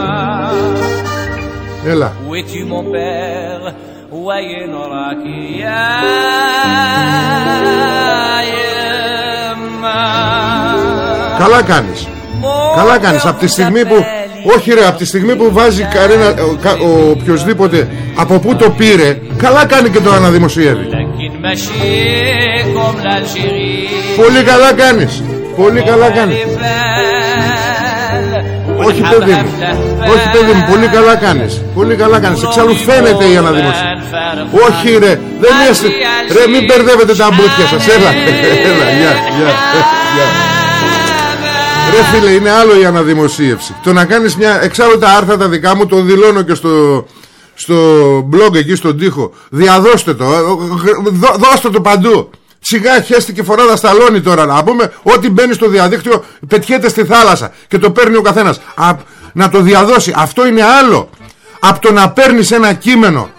S1: Έλα Καλά κάνεις. Καλά κάνεις. Από τη στιγμή που Όχι ρε από τη στιγμή που βάζει κανένα, ο, ο οποιοσδήποτε Από πού το πήρε Καλά κάνει και το αναδημοσιεύει Πολύ καλά κάνεις. Πολύ καλά κάνεις. Όχι παιδί μου. Όχι παιδί μου Πολύ καλά κάνεις. Πολύ καλά κάνεις. Εξάλλου φαίνεται η αναδημοσία Όχι ρε Δεν είσαι Ρε μην μπερδεύετε τα μπούτια σας. Έλα Έλα Γεια Γεια Ρε φίλε είναι άλλο η αναδημοσίευση. Το να κάνεις μια Εξάλλου τα άρθρα τα δικά μου Το δηλώνω και στο στο blog εκεί στον τοίχο. Διαδώστε το δώ, δώστε το παντού. Σιγά χέστη και φορά τα σταλόνι τώρα. Να πούμε Ό,τι μπαίνει στο διαδίκτυο πετιέται στη θάλασσα Και το παίρνει ο καθένας. Να το διαδώσει. Αυτό είναι άλλο. Από το να παίρνεις ένα κείμενο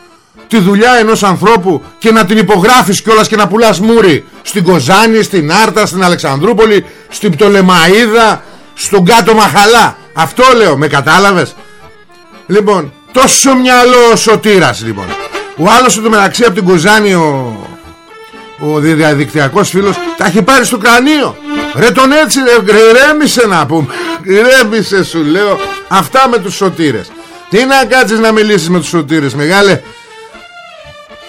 S1: Τη δουλειά ενός ανθρώπου Και να την υπογράφεις κιόλας και να πουλάς μούρι Στην Κοζάνη, στην Άρτα, στην Αλεξανδρούπολη Στην Πτολεμαίδα Στον κάτω Μαχαλά. Αυτό λέω, με κατάλαβες; Λοιπόν, τόσο μυαλό ο Σωτήρας λοιπόν. Ο άλλος εδώ μεταξύ από την Κοζάνη ο, ο διαδικτυακός φίλος τα έχει πάρει στο κρανίο. Ρε τον έτσι ρε, ρέμισε να πούμε. Ρέμισε σου λέω αυτά με τους σωτήρες. Τι να κάτσεις να μιλήσεις με τους σωτήρες μεγάλε.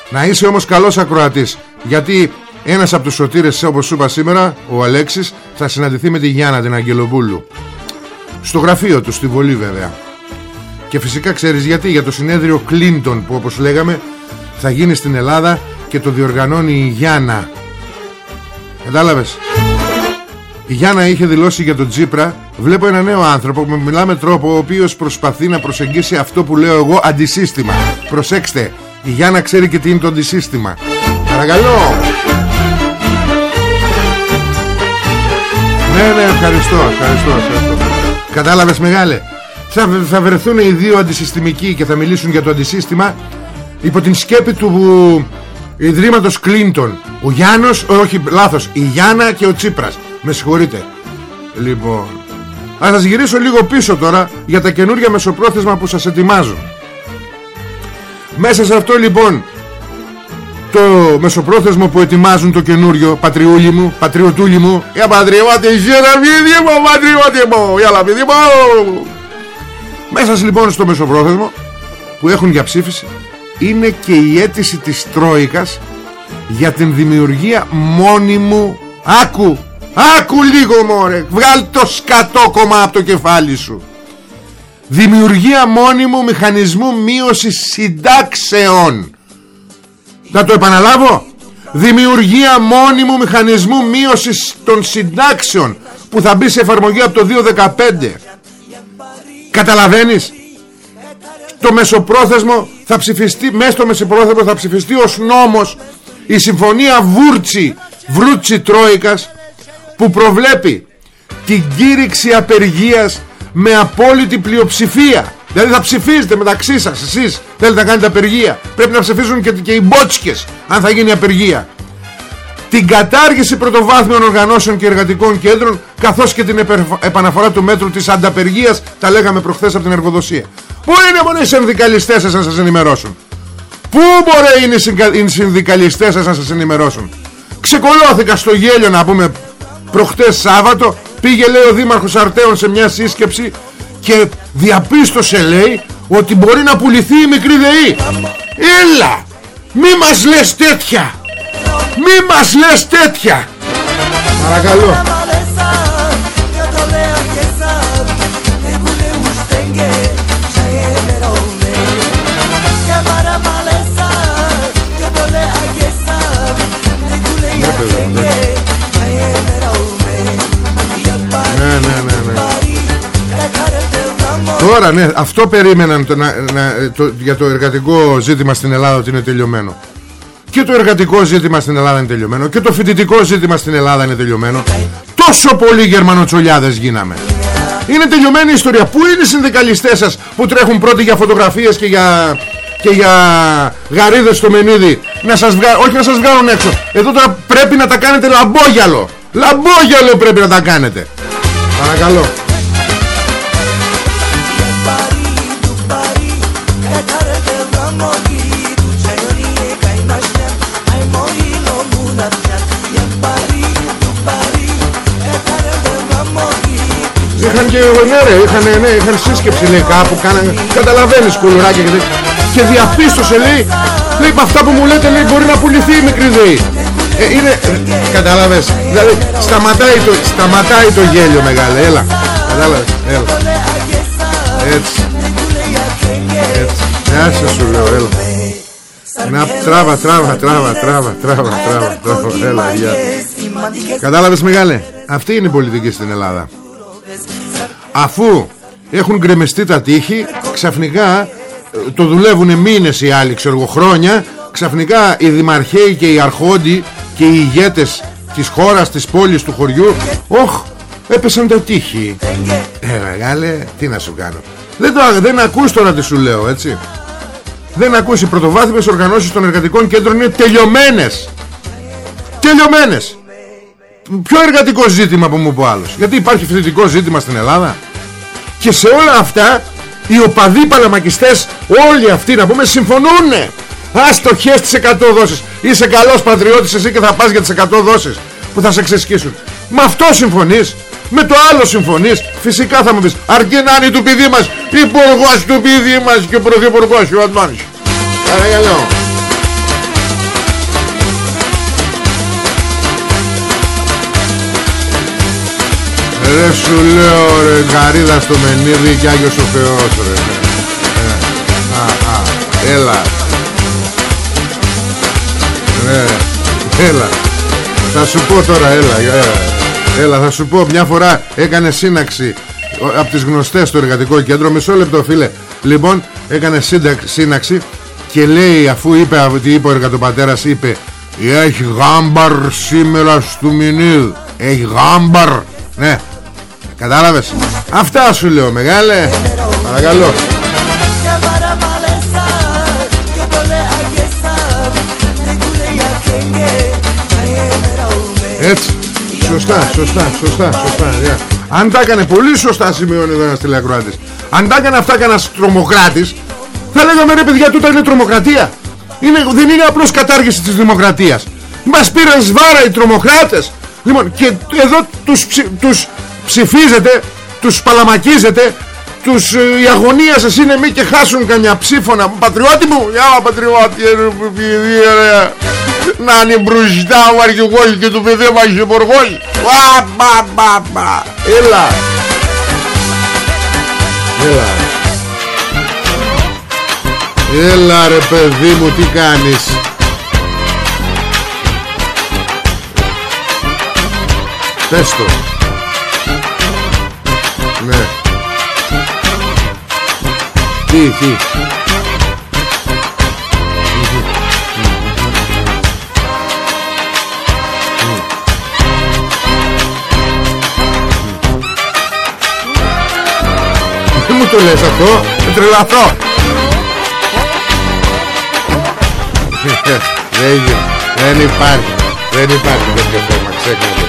S1: Να είσαι όμως καλός ακροατής γιατί ένας από τους σωτήρες όπως σου είπα σήμερα ο Αλέξης θα συναντηθεί με τη Γιάννα την Αγγελοπούλου. Στο γραφείο του στη Βολή βέβαια. Και φυσικά ξέρεις γιατί για το συνέδριο Κλίντον που όπως λέγαμε θα γίνει στην Ελλάδα και το διοργανώνει η Γιάννα. Κατάλαβες; Η Γιάννα είχε δηλώσει για τον Τζίπρα Βλέπω ένα νέο άνθρωπο που μιλά με τρόπο Ο οποίος προσπαθεί να προσεγγίσει αυτό που λέω εγώ Αντισύστημα Προσέξτε Η Γιάννα ξέρει και τι είναι το αντισύστημα. Παρακαλώ Ναι ναι ευχαριστώ Ευχαριστώ, ευχαριστώ. Κατάλαβες μεγάλε θα, θα βρεθούν οι δύο αντισυστημικοί Και θα μιλήσουν για το αντισύστημα Υπό την σκέπη του Ιδρύματος Κλίντον. Ο Γιάννος, όχι λάθος Η Γιάννα και ο Τσίπρας. Με συγχωρείτε. Λοιπόν Ας σας γυρίσω λίγο πίσω τώρα Για τα καινούργια μεσοπρόθεσμα που σας ετοιμάζουν Μέσα σε αυτό λοιπόν Το μεσοπρόθεσμο που ετοιμάζουν το καινούριο Πατριούλι μου, πατριωτούλι μου. Για πατριώτη, γέρα παιδί μου Πατριώτη μου, για παιδί μου. Μέσα λοιπόν στο μεσοπρόθεσμο Που έχουν για ψήφιση είναι και η αίτηση της Τρόικας για την δημιουργία μόνιμου. Άκου άκου λίγο μωρέ. Βγάλ το σκατόκομα από το κεφάλι σου. Δημιουργία μόνιμου μηχανισμού μείωσης συντάξεων θα το επαναλάβω. Δημιουργία μόνιμου μηχανισμού μείωσης των συντάξεων που θα μπει σε εφαρμογή από το 2015 καταλαβαίνεις; Το μεσοπρόθεσμο θα ψηφιστεί μέσα στο μεσοπρόθεσμο θα ψηφιστεί ως νόμος η συμφωνία Βούρτσι Βρούτσι Τρόικας που προβλέπει την κήρυξη απεργίας με απόλυτη πλειοψηφία δηλαδή θα ψηφίζετε μεταξύ σας εσείς θέλετε να κάνετε απεργία. Πρέπει να ψηφίζουν και, και οι μπότσκες αν θα γίνει απεργία. Την κατάργηση πρωτοβάθμιων οργανώσεων και εργατικών κέντρων καθώς και την επαναφορά του μέτρου της ανταπεργίας τα λέγαμε προχθές από την εργοδοσία. Πού είναι μόνο οι συνδικαλιστές σας να σας ενημερώσουν; Πού μπορεί είναι οι συνδικαλιστές σας να σας ενημερώσουν; Ξεκολώθηκα στο γέλιο να πούμε προχτές Σάββατο Πήγε λέει ο Δήμαρχος Αρτέων σε μια σύσκεψη Και διαπίστωσε λέει ότι μπορεί να πουληθεί η μικρή ΔΕΗ Έλα! Μη μας λες τέτοια! Μη μας λες τέτοια! Παρακαλώ Τώρα ναι, αυτό περίμεναν το, να, το, για το εργατικό ζήτημα στην Ελλάδα ότι είναι τελειωμένο. Και το εργατικό ζήτημα στην Ελλάδα είναι τελειωμένο. Και το φοιτητικό ζήτημα στην Ελλάδα είναι τελειωμένο. Τόσο πολλοί γερμανοτσολιάδες γίναμε. Είναι τελειωμένη η ιστορία. Πού είναι οι συνδικαλιστές σας που τρέχουν πρώτοι για φωτογραφίες και για, και για γαρίδες στο μενίδι. Να σας βγα... Όχι να σας βγάλουν έξω. Εδώ τώρα πρέπει να τα κάνετε λαμπόγιαλο. Λαμπόγιαλο πρέπει να τα κάνετε. Παρακαλώ. Είχαν και ναι ρε, είχαν, ναι, είχαν σύσκεψη λέει κάπου, κάνανε, καταλαβαίνεις κουλουράκια και, και διαπίστωσε λέει, λέει με αυτά που μου λέτε λέει μπορεί να πουληθεί η μικρή ΔΕΗ. Ε, είναι, κατάλαβες, δηλαδή σταματάει το, σταματάει το γέλιο μεγάλε, έλα, κατάλαβες, έλα. Έτσι, έτσι, άσε σου λέω, έλα. Να τράβα, τράβα, τράβα, τράβα, τράβα, τράβα, τράβα, έλα, γεια. Κατάλαβες μεγάλε, αυτή είναι η πολιτική στην Ελλάδα αφού έχουν γκρεμεστεί τα τείχη ξαφνικά ε, το δουλεύουν μήνες οι άλλοι ξέρω χρόνια ξαφνικά οι δημαρχαίοι και οι αρχόντοι και οι ηγέτες της χώρας, της πόλης, του χωριού όχ, έπεσαν τα τείχη ε μεγάλε, τι να σου κάνω δεν, το, δεν ακούς τώρα τι σου λέω έτσι δεν ακούς οι πρωτοβάθμιες οργανώσεις των εργατικών κέντρων είναι τελειωμένες. Τελειωμένες. Ποιο εργατικό ζήτημα που μου πω άλλος. Γιατί υπάρχει φοιτητικό ζήτημα στην Ελλάδα. Και σε όλα αυτά Οι οπαδοί παλαμακιστές Όλοι αυτοί να πούμε συμφωνούνε. Ας το χες τις 100 δόσεις. Είσαι καλός πατριώτης εσύ και θα πας για τις 100 δόσεις Που θα σε ξεσκίσουν. Με αυτό συμφωνείς με το άλλο συμφωνείς. Φυσικά θα μου πεις Αρκεί να είναι του παιδί μας Υπουργός του παιδί μας Και ο πρωθυπουργός ο Αντώνης Παρακαλώ Ρε σου λέω ρε Γαρίδα στο μενίδι και Άγιος ο Θεός ρε. Ε, α, α, Έλα. Ναι, έλα. Θα σου πω τώρα, έλα, έλα. Έλα, θα σου πω, μια φορά έκανε σύναξη από τις γνωστές στο εργατικό κέντρο. Μισό λεπτό, φίλε. Λοιπόν, έκανε σύναξη και λέει, αφού είπε, ότι είπε ο εργατοπατέρας, είπε έχει γάμπαρ σήμερα στο Μινίδ Έχει γάμπαρ. Ναι. Κατάλαβες; Αυτά σου λέω μεγάλε. Παρακαλώ. Έτσι Σωστά, σωστά, σωστά, σωστά yeah. Αν τα έκανε πολύ σωστά σημειώνει εδώ ένας τηλεακροάτης. Αν τα έκανε αυτά κανένας τρομοκράτης Θα λέγαμε ρε παιδιά τούτα είναι τρομοκρατία είναι, δεν είναι απλώς κατάργηση της δημοκρατίας. Μας πήραν σβάρα οι τρομοκράτες. Λοιπόν και εδώ τους, τους ψηφίζετε Τους παλαμακίζετε τους, ε, η αγωνία σας είναι μη και χάσουν καμιά ψήφωνα. Πατριώτη μου, για πατριώτη ρε, Να είναι μπροστά ο αρχηγός και του παιδί μας υπουργός. Μπα μπα μπα. Έλα. Έλα. Έλα ρε παιδί μου τι κάνεις; Πες το. Ναι. Τι τι μου το λες αυτό Τρελαθώ. Δεν, δεν υπάρχει Δεν υπάρχει τέτοιο θέμα Ξέχνατε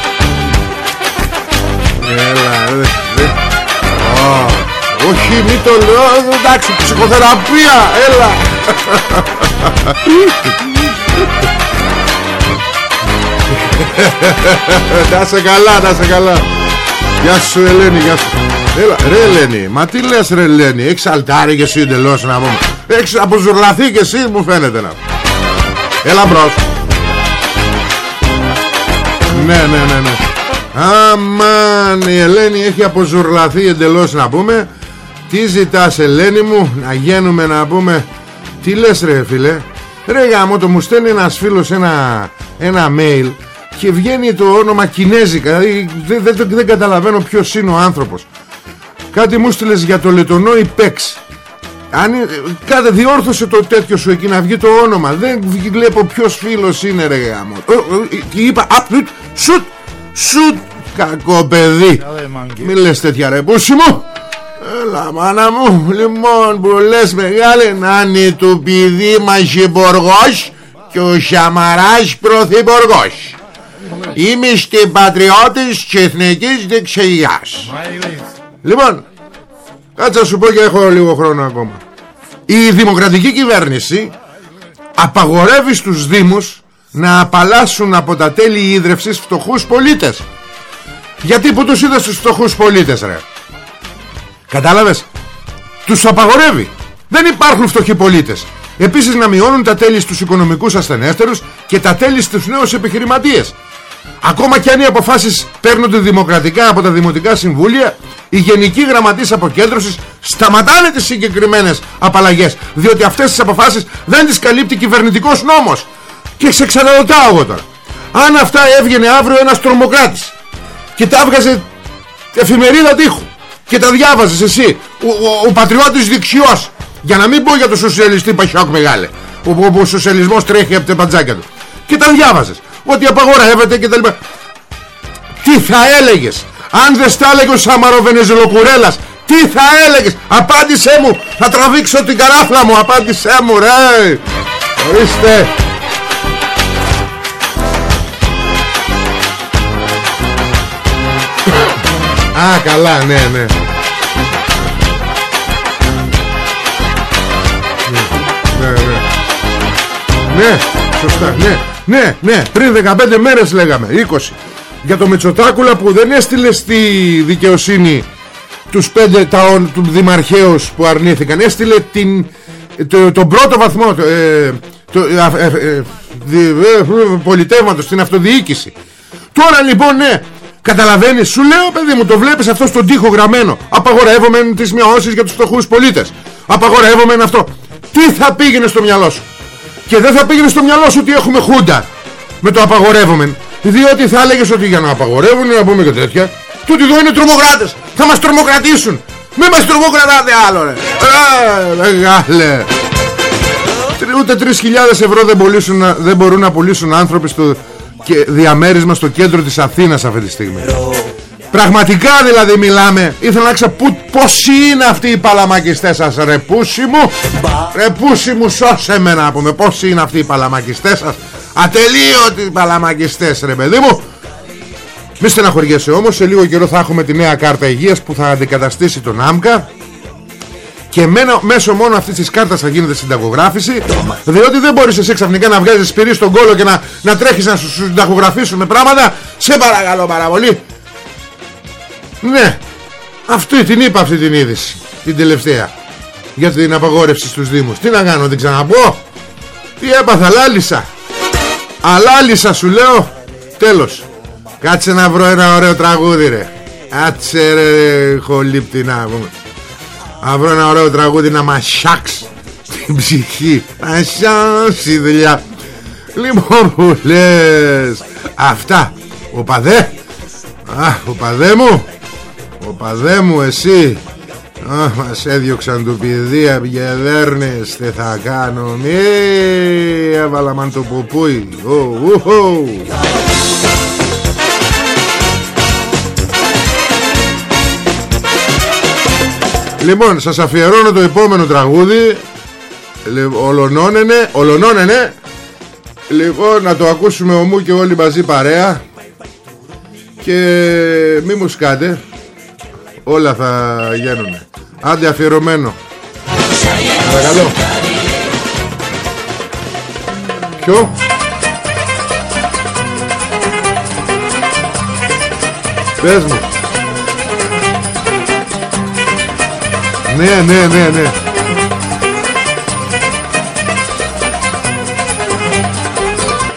S1: Έλα δε, δε. Oh, Όχι μη το λέω Εντάξει ψυχοθεραπεία Έλα. Να σε καλά Να σε καλά. Γεια σου Ελένη Γεια σου Έλα, ρε Ελένη, μα τι λες ρε Ελένη Έχεις αλτάρι και εσύ εντελώς να πούμε. Έχεις αποζουρλαθεί και εσύ μου φαίνεται να Έλα μπρος. Ναι ναι ναι ναι. Αμάν η Ελένη έχει αποζουρλαθεί εντελώς να πούμε. Τι ζητάς Ελένη μου Να γίνουμε να πούμε. Τι λες ρε φίλε. Ρε γάμο το μου στέλνει ένας φίλος ένα, ένα mail Και βγαίνει το όνομα Κινέζικα. Δηλαδή δεν, δεν, δεν καταλαβαίνω ποιος είναι ο άνθρωπος Κάτι μου στείλες για το λετωνό υπέξ αν, κάθε διόρθωσε το τέτοιο σου εκεί να βγει το όνομα. Δεν βλέπω ποιος φίλος είναι ρε γάμο. Και είπα απ, σουτ, σουτ Κακό παιδί Μην λες τέτοια ρε πούσι μου. Έλα μάνα μου. Λοιπόν που λες μεγάλε Να είναι του παιδί μας υπουργός Και ο Σαμαράς πρωθυπουργός. Είμαι στην πατριώτης και εθνικής δεξιάς Λοιπόν Κάτσε να σου πω και έχω λίγο χρόνο ακόμα. Η δημοκρατική κυβέρνηση Απαγορεύει στους δήμους Να απαλλάσσουν από τα τέλη ίδρευσης φτωχούς πολίτες. Γιατί που τους είδες στους φτωχούς πολίτες ρε; Κατάλαβες; Τους απαγορεύει. Δεν υπάρχουν φτωχοί πολίτες. Επίσης να μειώνουν τα τέλη στους οικονομικούς ασθενέστερους Και τα τέλη στους νέους επιχειρηματίες Ακόμα και αν οι αποφάσεις παίρνονται δημοκρατικά από τα δημοτικά συμβούλια, οι γενικοί γραμματείς αποκέντρωσης σταματάνε τις συγκεκριμένες απαλλαγές, διότι αυτές τις αποφάσεις δεν τις καλύπτει κυβερνητικός νόμος. Και σε ξαναρωτάω εγώ τώρα, αν αυτά έβγαινε αύριο ένας τρομοκράτης και τα έβγαζε εφημερίδα τείχου και τα διάβαζες εσύ, ο, ο, ο πατριώτης δεξιός, για να μην πω για το σοσιαλιστή Παχιόκ Μεγάλε, όπου ο σοσιαλισμός τρέχει από τα παντζάκια του, και τα διάβαζες ότι απαγορεύεται και τα λοιπά. Τι θα έλεγες; Αν δεν στα έλεγε ο Σάμαρο Βενεζελοκουρέλας Τι θα έλεγες; Απάντησέ μου Θα τραβήξω την καράφλα μου Απάντησέ μου ρε. Ορίστε. Α καλά ναι. Ναι Ναι ναι. Ναι σωστά ναι ναι, ναι, πριν 15 μέρες λέγαμε 20 Για το Μετσοτάκουλα που δεν έστειλε στη δικαιοσύνη Τους πέντε ταών του δημαρχαίους που αρνήθηκαν Έστειλε την, το, τον πρώτο βαθμό ε, το, ε, ε, ε, πολιτεύματος Στην αυτοδιοίκηση. Τώρα λοιπόν ναι Καταλαβαίνεις σου λέω παιδί μου το βλέπεις αυτό στον τοίχο γραμμένο. Απαγορεύομαι τις μειώσεις για τους φτωχούς πολίτες. Απαγορεύομαι αυτό. Τι θα πήγαινε στο μυαλό σου; Και δεν θα πήγαινε στο μυαλό σου ότι έχουμε χούντα με το απαγορεύουμε. Διότι θα έλεγες ότι για να απαγορεύουν να πούμε και τέτοια. Τούτοι εδώ είναι τρομοκράτες. Θα μας τρομοκρατήσουν. Μην μας τρομοκρατάτε άλλο ρε. Ε, μεγάλε. Ούτε 3.000 ευρώ δεν, δεν μπορούν να πουλήσουν άνθρωποι στο και διαμέρισμα στο κέντρο της Αθήνας αυτή τη στιγμή. Πραγματικά δηλαδή μιλάμε. Ήθελα να ξέρω πως είναι αυτοί οι παλαμακιστές σας Ρε πούσι μου. Ρε πούσι μου σώσε με να πούμε Πως είναι αυτοί οι παλαμακιστές σας. Ατελείωτοι παλαμακιστές ρε παιδί μου. Μη στεναχωριέσαι όμως Σε λίγο καιρό θα έχουμε τη νέα κάρτα υγείας Που θα αντικαταστήσει τον ΆΜΚΑ. Και μένω, μέσω μόνο αυτής της κάρτας θα γίνεται συνταγογράφηση Διότι δεν μπορείς εσύ ξαφνικά να βγάζεις σπυρί στον κόλο Και να, να τρέχεις να σου συνταγογραφήσουν με πράγματα. Σε παρακαλώ πάρα πολύ ναι. Αυτή την είπα αυτή την είδηση Την τελευταία Για την απαγόρευση στους Δήμους. Τι να κάνω την ξαναπώ; Τι έπαθα λάλησα. Αλάλησα σου λέω. Τέλος. Κάτσε να βρω ένα ωραίο τραγούδι ρε. Κάτσε ρε χολύπτη να πούμε. Να βρω ένα ωραίο τραγούδι να μασιάξει Την ψυχή. Να σιάσει δουλειά. Λοιπόν που λες. Αυτά. Ο παδέ. Α, ο παδέ μου ο παδέ μου εσύ. Α, μας έδιωξαν του παιδεία Πηγεδέρνες Τι θα κάνω Μη έβαλα μαν το πουπούι. Λοιπόν σας αφιερώνω το επόμενο τραγούδι. Ολονώνενε Ολονώνενε. Λοιπόν να το ακούσουμε ομού και όλοι μαζί παρέα. Και μη μου σκάτε όλα θα γίνουν Άντε αφιερωμένο. Παρακαλώ. Ποιο; Πες μου. Ναι ναι ναι ναι.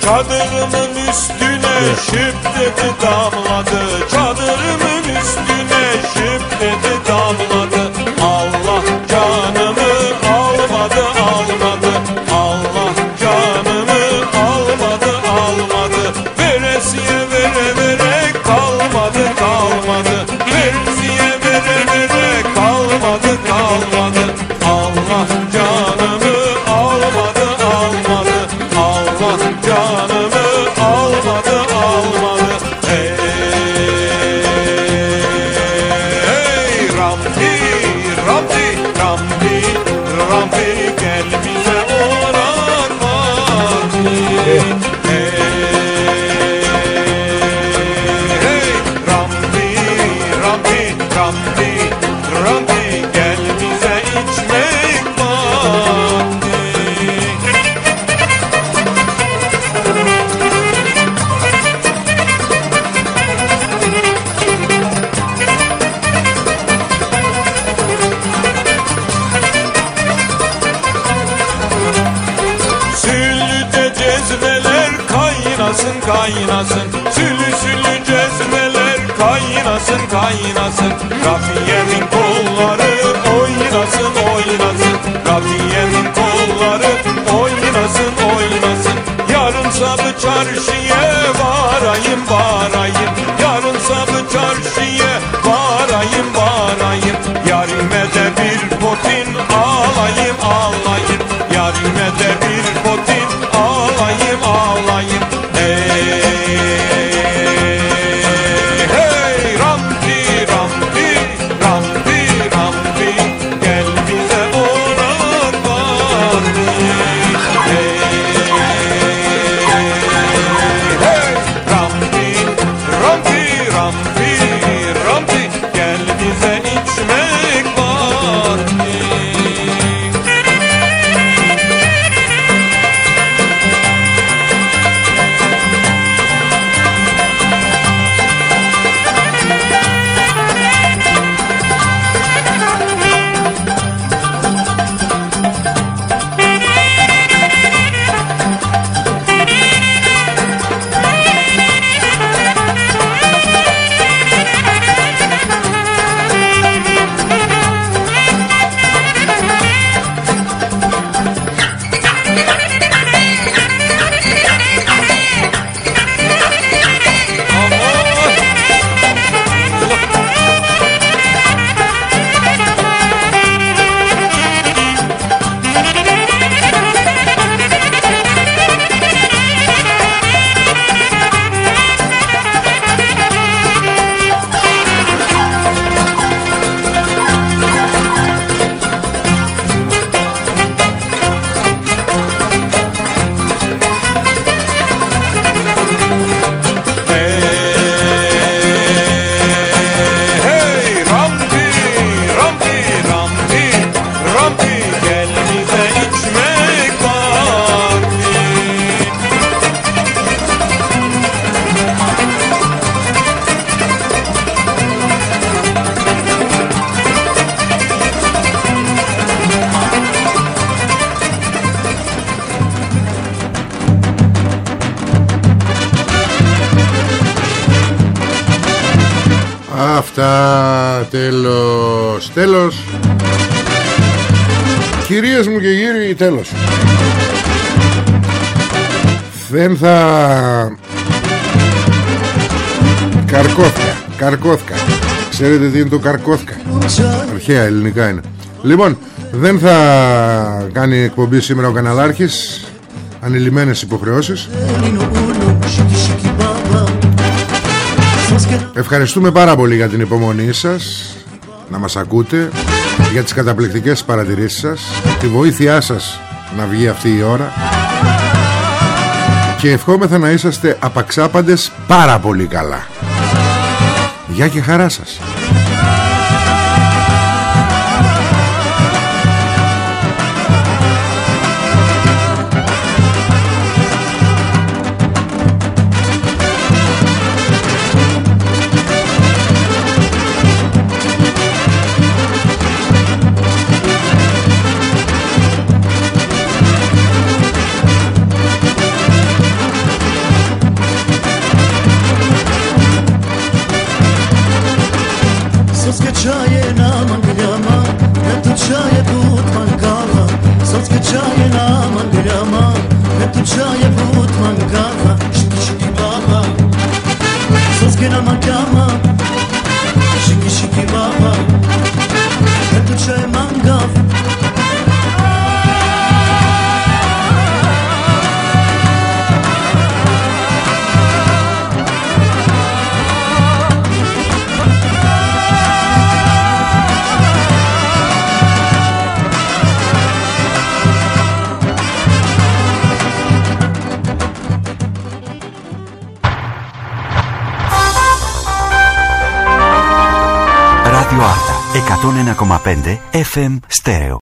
S2: Çadırımın üstüne şıp dedi damladı
S1: Ξέρετε τι είναι το καρκώθηκα Αρχαία ελληνικά είναι. Λοιπόν δεν θα κάνει εκπομπή σήμερα ο Καναλάρχης. Ανηλυμένες υποχρεώσεις. Ευχαριστούμε πάρα πολύ για την υπομονή σας Να μας ακούτε Για τις καταπληκτικές παρατηρήσεις σας Τη βοήθειά σας να βγει αυτή η ώρα. Και ευχόμεθα να είσαστε απαξάπαντες πάρα πολύ καλά Γεια και χαρά σας
S3: FM Stereo.